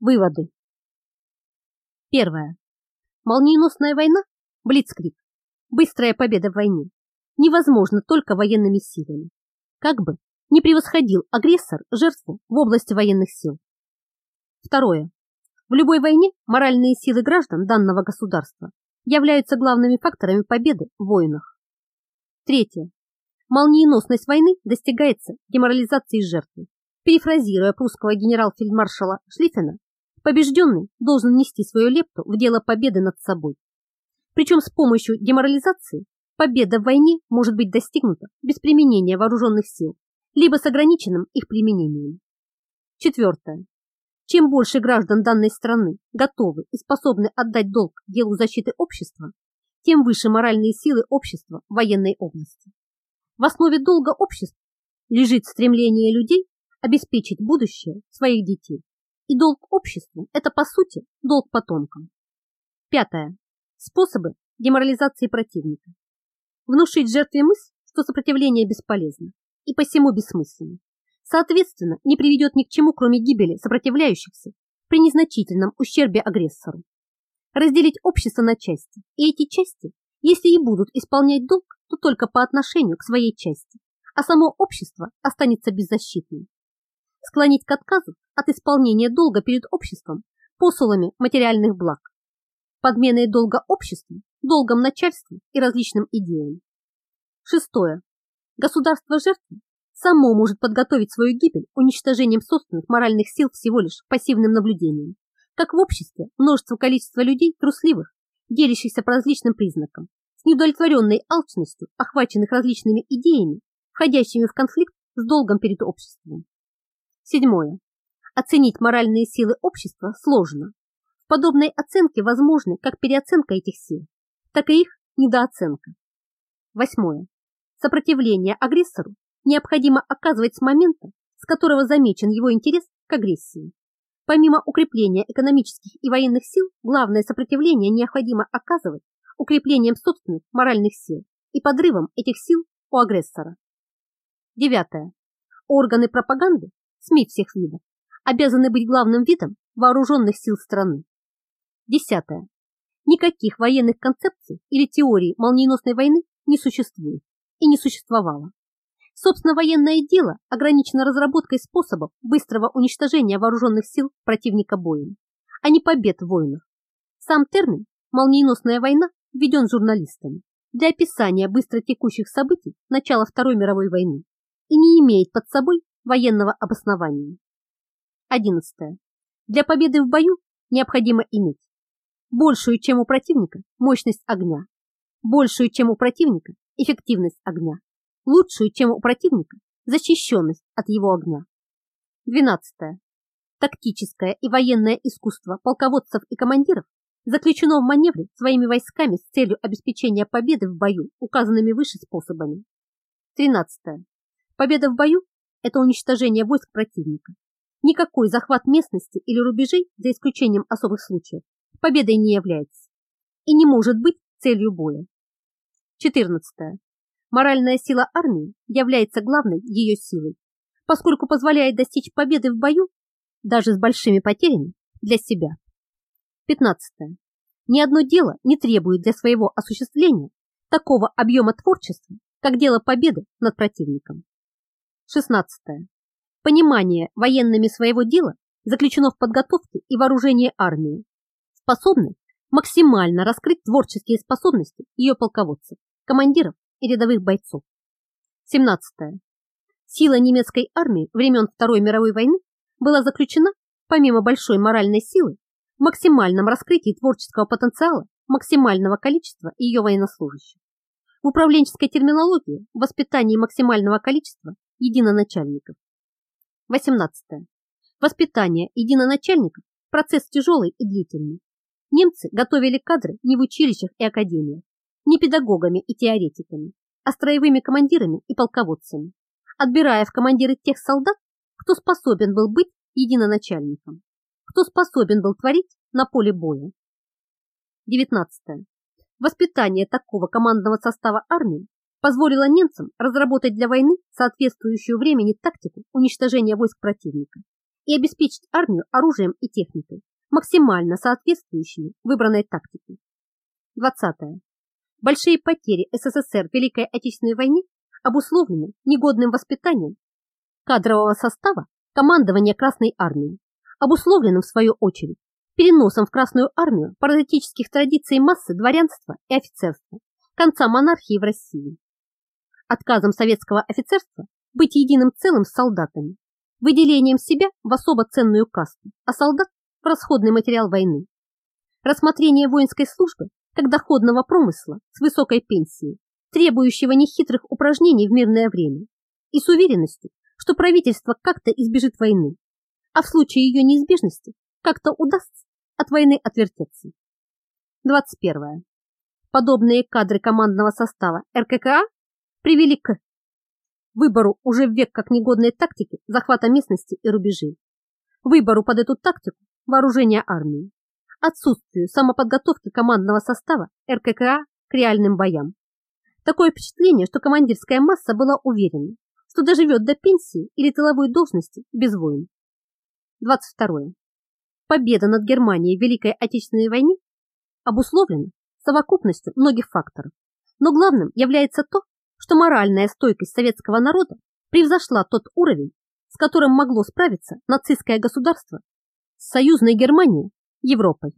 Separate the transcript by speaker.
Speaker 1: Выводы. Первое. Молниеносная война, блицкрик, быстрая победа в войне, невозможно только военными силами. Как бы не превосходил агрессор жертву в области военных сил. Второе. В любой войне моральные силы граждан данного государства являются главными факторами победы в войнах. Третье. Молниеносность войны достигается деморализацией жертвы. Перефразируя прусского генерал-фельдмаршала Шлиффена, побежденный должен нести свою лепту в дело победы над собой. Причем с помощью деморализации победа в войне может быть достигнута без применения вооруженных сил, либо с ограниченным их применением. Четвертое. Чем больше граждан данной страны готовы и способны отдать долг делу защиты общества, тем выше моральные силы общества в военной области. В основе долга общества лежит стремление людей обеспечить будущее своих детей. И долг обществу – это, по сути, долг потомкам. Пятое. Способы деморализации противника. Внушить жертве мысль, что сопротивление бесполезно и посему бессмысленно соответственно, не приведет ни к чему, кроме гибели сопротивляющихся при незначительном ущербе агрессору. Разделить общество на части, и эти части, если и будут исполнять долг, то только по отношению к своей части, а само общество останется беззащитным. Склонить к отказу от исполнения долга перед обществом посулами материальных благ, подменой долга обществу, долгом начальству и различным идеям. Шестое. Государство жертвы само может подготовить свою гибель уничтожением собственных моральных сил всего лишь пассивным наблюдением. Как в обществе множество количества людей трусливых, делящихся по различным признакам, с неудовлетворенной алчностью, охваченных различными идеями, входящими в конфликт с долгом перед обществом. Седьмое. Оценить моральные силы общества сложно. В подобной оценке возможны как переоценка этих сил, так и их недооценка. Восьмое. Сопротивление агрессору необходимо оказывать с момента, с которого замечен его интерес к агрессии. Помимо укрепления экономических и военных сил, главное сопротивление необходимо оказывать укреплением собственных моральных сил и подрывом этих сил у агрессора. Девятое. Органы пропаганды, СМИ всех видов, обязаны быть главным видом вооруженных сил страны. Десятое. Никаких военных концепций или теорий молниеносной войны не существует и не существовало. Собственно, военное дело ограничено разработкой способов быстрого уничтожения вооруженных сил противника боем, а не побед в войнах. Сам термин «молниеносная война» введен журналистами для описания быстро текущих событий начала Второй мировой войны и не имеет под собой военного обоснования. 11. Для победы в бою необходимо иметь большую, чем у противника, мощность огня, большую, чем у противника, эффективность огня, лучшую, чем у противника, защищенность от его огня. 12. Тактическое и военное искусство полководцев и командиров заключено в маневре своими войсками с целью обеспечения победы в бою указанными выше способами. 13. Победа в бою – это уничтожение войск противника. Никакой захват местности или рубежей, за исключением особых случаев, победой не является и не может быть целью боя. 14. Моральная сила армии является главной ее силой, поскольку позволяет достичь победы в бою даже с большими потерями для себя. 15. Ни одно дело не требует для своего осуществления такого объема творчества, как дело победы над противником. 16. Понимание военными своего дела заключено в подготовке и вооружении армии, способной максимально раскрыть творческие способности ее полководцев, командиров и рядовых бойцов. 17. Сила немецкой армии времен Второй мировой войны была заключена, помимо большой моральной силы, в максимальном раскрытии творческого потенциала максимального количества ее военнослужащих. В управленческой терминологии в воспитании максимального количества единоначальников. 18. Воспитание единоначальников – процесс тяжелый и длительный. Немцы готовили кадры не в училищах и академиях, не педагогами и теоретиками, а строевыми командирами и полководцами, отбирая в командиры тех солдат, кто способен был быть единоначальником, кто способен был творить на поле боя. 19. Воспитание такого командного состава армии позволило немцам разработать для войны соответствующую времени тактику уничтожения войск противника и обеспечить армию оружием и техникой, максимально соответствующими выбранной тактике. 20. Большие потери СССР в Великой Отечественной войне обусловлены негодным воспитанием кадрового состава командования Красной армии, обусловленным в свою очередь переносом в Красную армию паразитических традиций массы дворянства и офицерства, конца монархии в России, отказом советского офицерства быть единым целым с солдатами, выделением себя в особо ценную касту, а солдат в расходный материал войны, рассмотрение воинской службы как доходного промысла с высокой пенсией, требующего нехитрых упражнений в мирное время и с уверенностью, что правительство как-то избежит войны, а в случае ее неизбежности как-то удастся от войны отвертеться. 21. Подобные кадры командного состава РККА привели к выбору уже в век как негодной тактики захвата местности и рубежей, выбору под эту тактику вооружения армии, отсутствию самоподготовки командного состава РККА к реальным боям. Такое впечатление, что командирская масса была уверена, что доживет до пенсии или тыловой должности без войн. 22. Победа над Германией в Великой Отечественной войне обусловлена совокупностью многих факторов, но главным является то, что моральная стойкость советского народа превзошла тот уровень, с которым могло справиться нацистское государство с союзной Германией, Европой.